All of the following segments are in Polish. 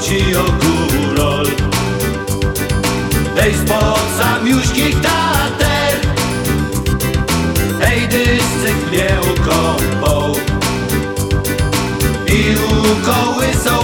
ci ogórol Ej spod samiuśkich tater Ej dyscyplię ukąpą I ukołysą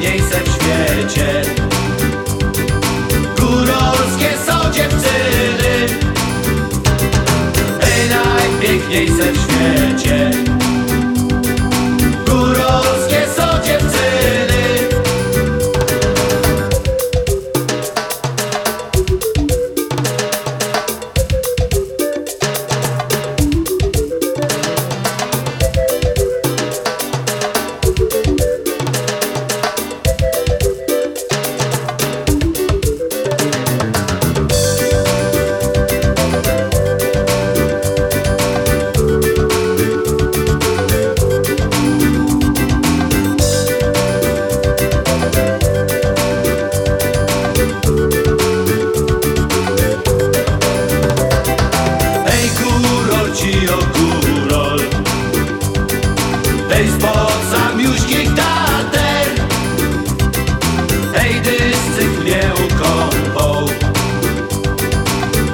miejsce w świecie. Góralskie są dziewczyny Najpiękniejsze w świecie. chodzi o górol Ej, spod sam już diktater Ej, dyscyplię ukąpą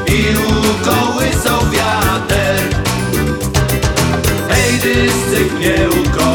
I ukołysał wiater Ej, dyscyplię ukąpą